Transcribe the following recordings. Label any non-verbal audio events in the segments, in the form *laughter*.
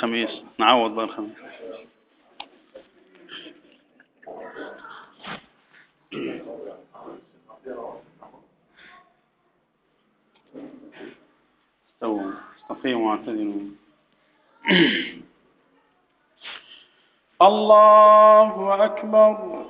الخميس. نعوض بقى الخميس. استووا. استقيموا واعتدلوا. *clears throat* الله أكبر.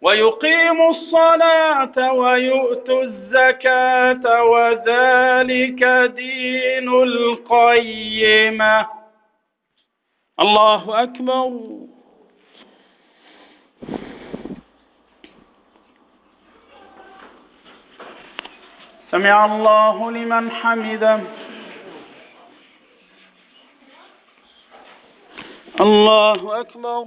ويقيموا الصلاة ويؤتوا الزكاة وذلك دين القيمة. الله أكبر. سمع الله لمن حمده. الله أكبر.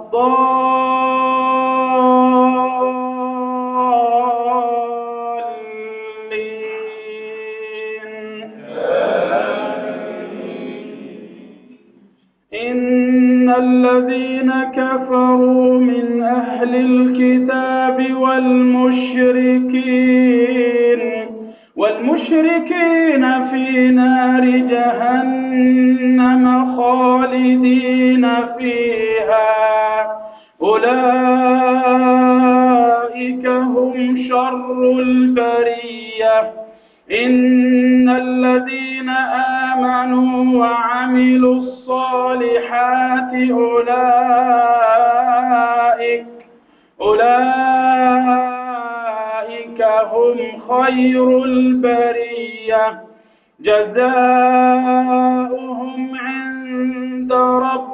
إن الذين كفروا من أهل الكتاب والمشركين والمشركين في نار جهنم خالدين فيها. أولئك هم شر البرية. إن الذين آمنوا وعملوا الصالحات أولئك أولئك هم خير البرية. جزاؤهم عند ربهم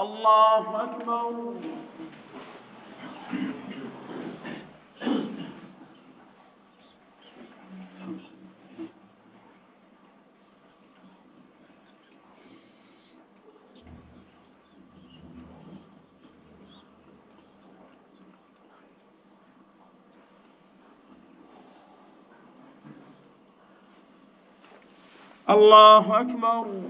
الله أكبر. الله أكبر.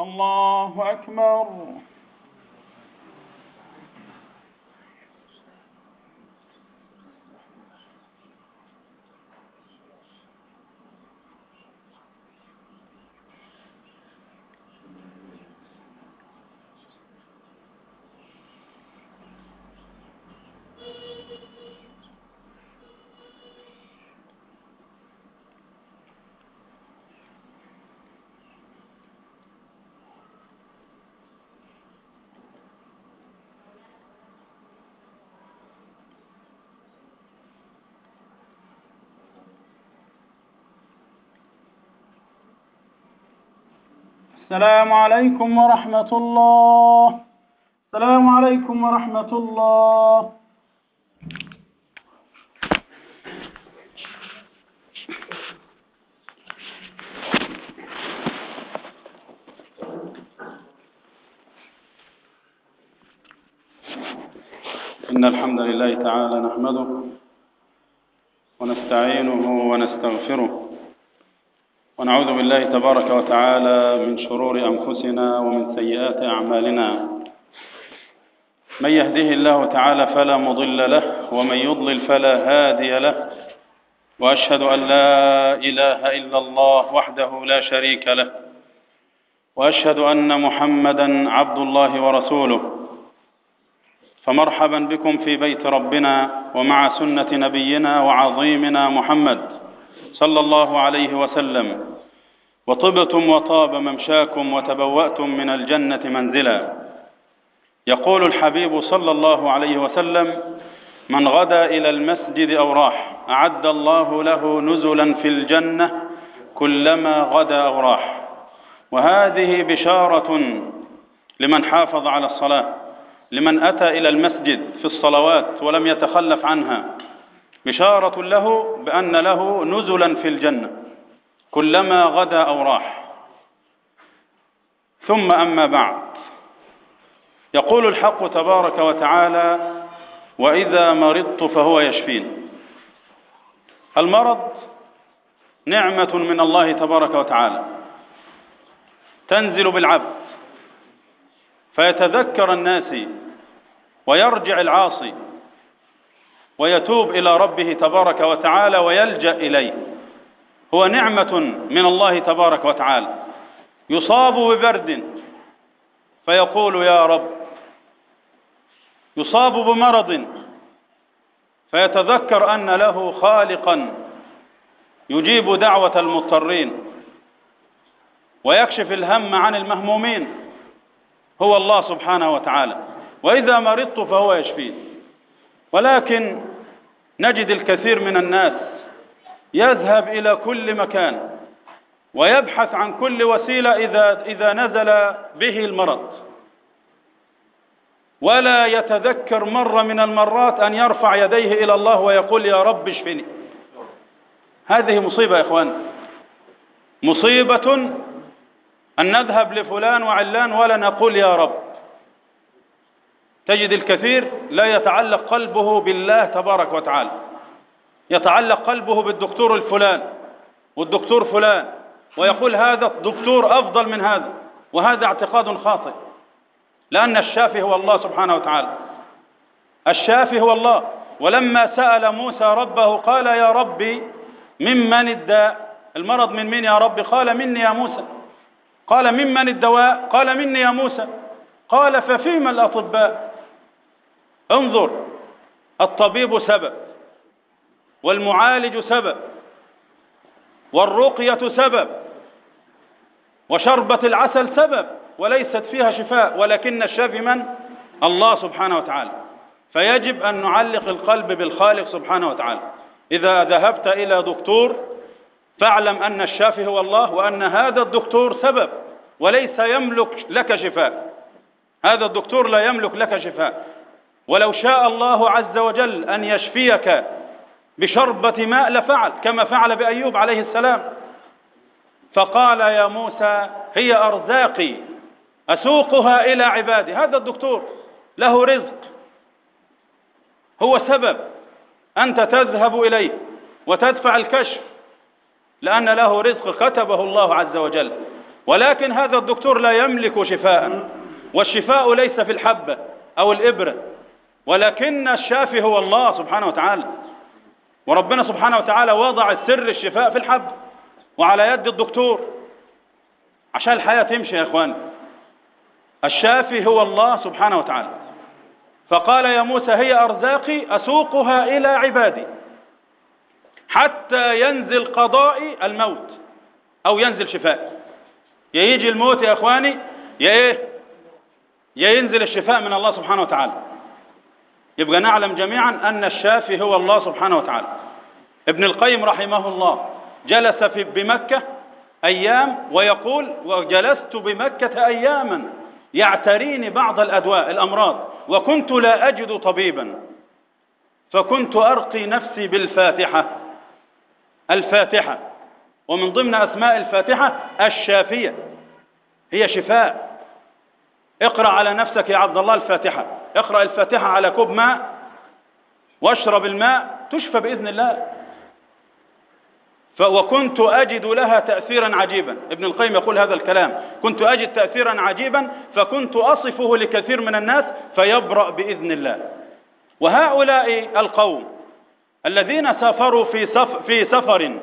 الله أكبر. السلام عليكم ورحمة الله. السلام عليكم ورحمة الله. إن الحمد لله تعالى نحمده ونستعينه ونستغفره ونعوذ بالله تبارك وتعالى من شرور أنفسنا ومن سيئات أعمالنا. من يهده الله تعالى فلا مضل له ومن يضلل فلا هادي له. وأشهد أن لا إله إلا الله وحده لا شريك له. وأشهد أن محمدا عبد الله ورسوله. فمرحبا بكم في بيت ربنا ومع سنة نبينا وعظيمنا محمد. صلى الله عليه وسلم. وطبتم وطاب ممشاكم وتبوأتم من الجنة منزلا. يقول الحبيب صلى الله عليه وسلم من غدا إلى المسجد أو راح أعد الله له نزلا في الجنة كلما غدا أو راح. وهذه بشارة لمن حافظ على الصلاة لمن أتى إلى المسجد في الصلوات ولم يتخلف عنها. بشارة له بأن له نزلا في الجنة كلما غدا أو راح. ثم أما بعد. يقول الحق تبارك وتعالى وإذا مرضت فهو يشفين. المرض نعمة من الله تبارك وتعالى. تنزل بالعبد. فيتذكر الناس ويرجع العاصي. ويتوب إلى ربه تبارك وتعالى ويلجأ إليه. هو نعمة من الله تبارك وتعالى. يصاب ببرد فيقول يا رب. يصاب بمرض فيتذكر أن له خالقا يجيب دعوة المضطرين ويكشف الهم عن المهمومين. هو الله سبحانه وتعالى. وإذا مرضت فهو يشفين ولكن نجد الكثير من الناس يذهب إلى كل مكان ويبحث عن كل وسيلة إذا, إذا نزل به المرض. ولا يتذكر مرة من المرات أن يرفع يديه إلى الله ويقول يا رب اشفني. هذه مصيبة يا إخوان. مصيبة أن نذهب لفلان وعلان ولا نقول يا رب. تجد الكثير لا يتعلق قلبه بالله تبارك وتعالى. يتعلق قلبه بالدكتور الفلان والدكتور فلان ويقول هذا الدكتور أفضل من هذا وهذا اعتقاد خاطئ. لأن الشافي هو الله سبحانه وتعالى. الشافي هو الله. ولما سأل موسى ربه قال يا ربي ممن الداء؟ المرض من من يا ربي؟ قال مني يا موسى. قال ممن الدواء؟ قال مني يا موسى. قال ففيما الأطباء؟ انظر الطبيب سبب والمعالج سبب والرقية سبب وشربة العسل سبب وليست فيها شفاء ولكن الشافي من؟ الله سبحانه وتعالى. فيجب أن نعلق القلب بالخالق سبحانه وتعالى. إذا ذهبت إلى دكتور فاعلم أن الشافي هو الله وأن هذا الدكتور سبب وليس يملك لك شفاء. هذا الدكتور لا يملك لك شفاء. ولو شاء الله عز وجل أن يشفيك بشربة ماء لفعل كما فعل بأيوب عليه السلام. فقال يا موسى هي أرزاقي أسوقها إلى عبادي. هذا الدكتور له رزق هو سبب أنت تذهب إليه وتدفع الكشف لأن له رزق كتبه الله عز وجل. ولكن هذا الدكتور لا يملك شفاء والشفاء ليس في الحبة أو الإبرة. ولكن الشافي هو الله سبحانه وتعالى. وربنا سبحانه وتعالى وضع سر الشفاء في الحب وعلى يد الدكتور عشان الحياة تمشي يا إخواني. الشافي هو الله سبحانه وتعالى. فقال يا موسى هي أرزاقي أسوقها إلى عبادي حتى ينزل قضائي الموت أو ينزل شفائي يا يجي الموت يا إخواني يا إيه؟ يا ينزل الشفاء من الله سبحانه وتعالى. يبقى نعلم جميعا أن الشافي هو الله سبحانه وتعالى. ابن القيم رحمه الله جلس في بمكة أيام ويقول وجلست بمكة أياما يعتريني بعض الأدواء الأمراض وكنت لا أجد طبيبا. فكنت أرقي نفسي بالفاتحة الفاتحة. ومن ضمن أسماء الفاتحة الشافية هي شفاء. اقرأ على نفسك يا عبد الله الفاتحة. اقرأ الفاتحة على كوب ماء واشرب الماء تشفى بإذن الله. وكنت أجد لها تأثيرا عجيبا. ابن القيم يقول هذا الكلام. كنت أجد تأثيرا عجيبا فكنت أصفه لكثير من الناس فيبرأ بإذن الله. وهؤلاء القوم الذين سافروا في, سف في سفر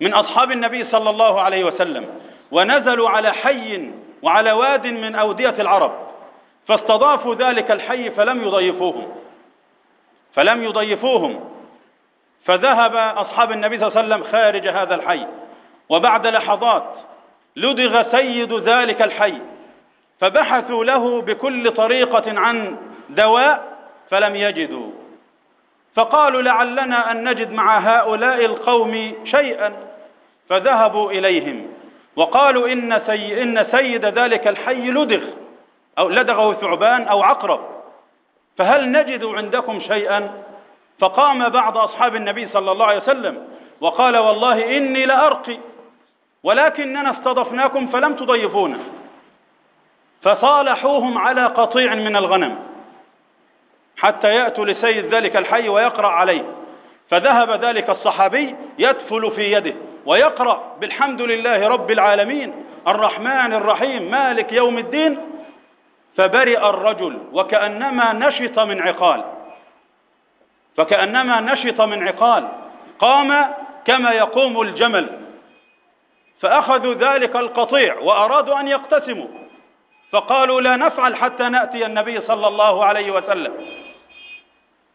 من أصحاب النبي صلى الله عليه وسلم ونزلوا على حي وعلى واد من أودية العرب فاستضافوا ذلك الحي فلم يضيفوهم. فلم يضيفوهم. فذهب أصحاب النبي صلى الله عليه وسلم خارج هذا الحي. وبعد لحظات لدغ سيد ذلك الحي. فبحثوا له بكل طريقة عن دواء فلم يجدوا. فقالوا لعلنا أن نجد مع هؤلاء القوم شيئا. فذهبوا إليهم. وقالوا إن, سي إن سيد ذلك الحي لدغ أو لدغه ثعبان أو عقرب. فهل نجد عندكم شيئا؟ فقام بعض أصحاب النبي صلى الله عليه وسلم وقال والله إني لأرقي ولكننا استضفناكم فلم تضيفونا. فصالحوهم على قطيع من الغنم حتى يأتوا لسيد ذلك الحي ويقرأ عليه. فذهب ذلك الصحابي يدفل في يده. ويقرأ بالحمد لله رب العالمين الرحمن الرحيم مالك يوم الدين فبرئ الرجل وكأنما نشط من عقال فكأنما نشط من عقال قام كما يقوم الجمل فأخذوا ذلك القطيع وأرادوا أن يقتسموا فقالوا لا نفعل حتى نأتي النبي صلى الله عليه وسلم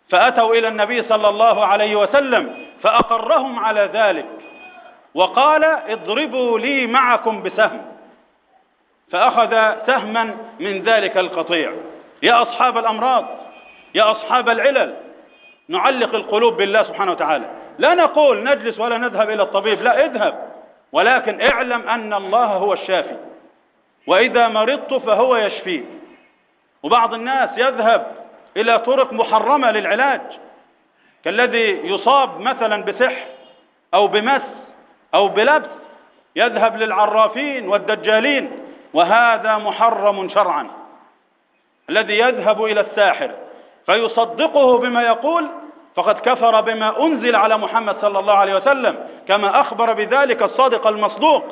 فأتوا إلى النبي صلى الله عليه وسلم فأقرهم على ذلك وقال اضربوا لي معكم بسهم. فأخذ سهما من ذلك القطيع. يا أصحاب الأمراض يا أصحاب العلل نعلق القلوب بالله سبحانه وتعالى. لا نقول نجلس ولا نذهب إلى الطبيب لا اذهب. ولكن اعلم أن الله هو الشافي. وإذا مرضت فهو يشفي. وبعض الناس يذهب إلى طرق محرمة للعلاج. كالذي يصاب مثلا بسحر أو بمس أو بلبس يذهب للعرافين والدجالين وهذا محرم شرعا. الذي يذهب إلى الساحر فيصدقه بما يقول فقد كفر بما أنزل على محمد صلى الله عليه وسلم كما أخبر بذلك الصادق المصدوق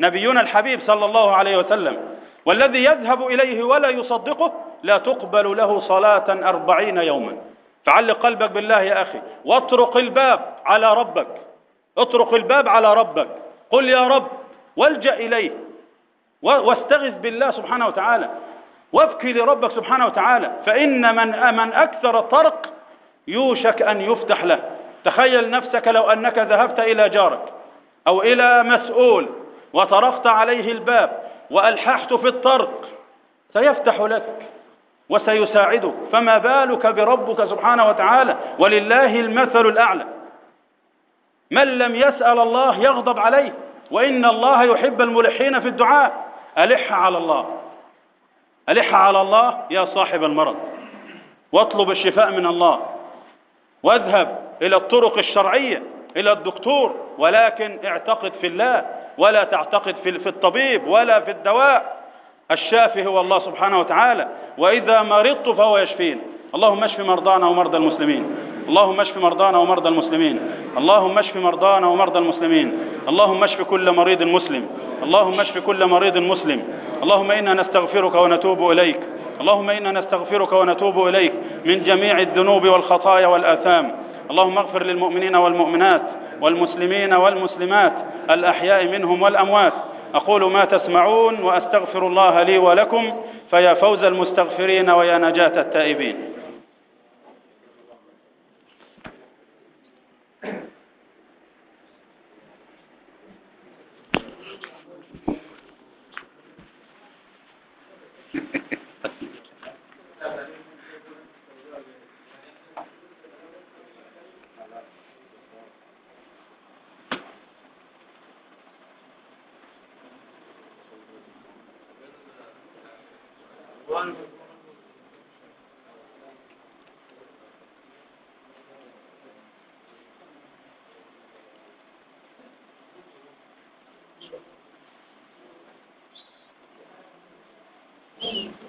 نبينا الحبيب صلى الله عليه وسلم. والذي يذهب إليه ولا يصدقه لا تقبل له صلاة أربعين يوما. فعلق قلبك بالله يا أخي واطرق الباب على ربك. اطرق الباب على ربك. قل يا رب والجأ إليه. واستغث بالله سبحانه وتعالى. وابكي لربك سبحانه وتعالى. فإن من من أكثر الطرق يوشك أن يفتح له. تخيل نفسك لو أنك ذهبت إلى جارك أو إلى مسؤول وطرقت عليه الباب وألححت في الطرق سيفتح لك وسيساعدك. فما بالك بربك سبحانه وتعالى؟ ولله المثل الأعلى. من لم يسأل الله يغضب عليه وإن الله يحب الملحين في الدعاء. ألح على الله. ألح على الله يا صاحب المرض. واطلب الشفاء من الله. واذهب إلى الطرق الشرعية إلى الدكتور. ولكن اعتقد في الله ولا تعتقد في الطبيب ولا في الدواء. الشافي هو الله سبحانه وتعالى. وإذا مرضت فهو يشفين. اللهم اشف مرضانا ومرضى المسلمين. اللهم اشف مرضانا ومرضى المسلمين. اللهم اشف مرضانا ومرضى المسلمين. اللهم اشف كل مريض مسلم. اللهم اشف كل مريض مسلم. اللهم إنا نستغفرك ونتوب إليك. اللهم إنا نستغفرك ونتوب إليك من جميع الذنوب والخطايا والآثام. اللهم اغفر للمؤمنين والمؤمنات والمسلمين والمسلمات الأحياء منهم والأموات. أقول ما تسمعون وأستغفر الله لي ولكم فيا فوز المستغفرين ويا نجاة التائبين. One. Thank you.